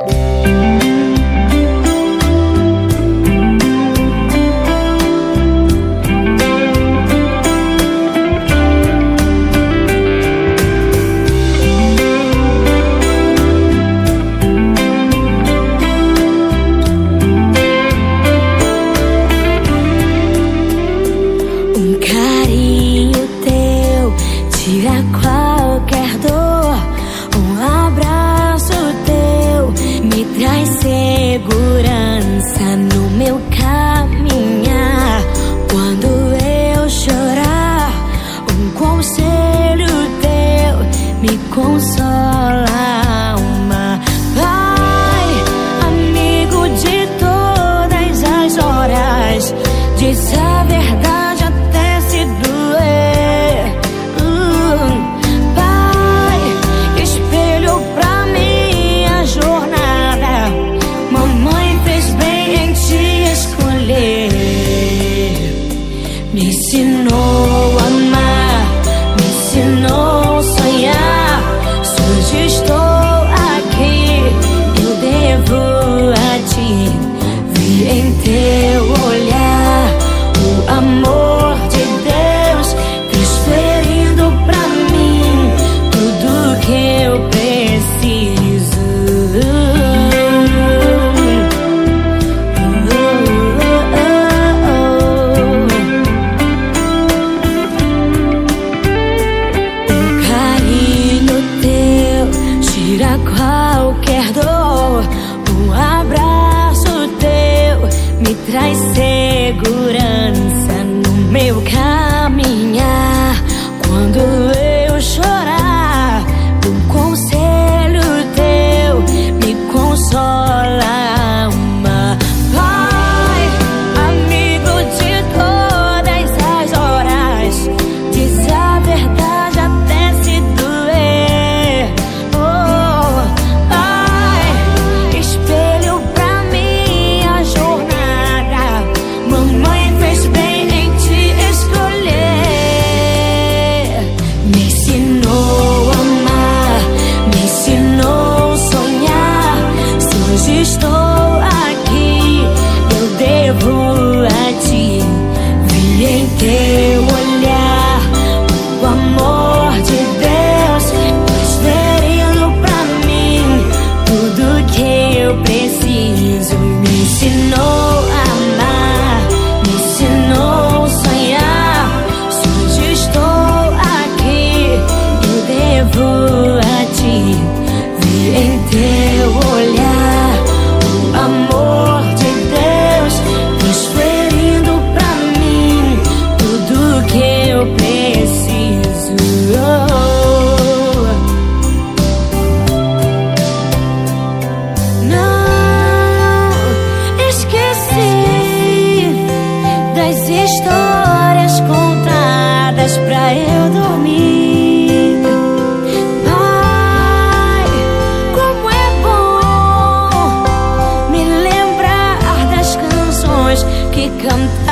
Bye. missing all perdoou. Um abraço teu me traz segurança no meu caminho. come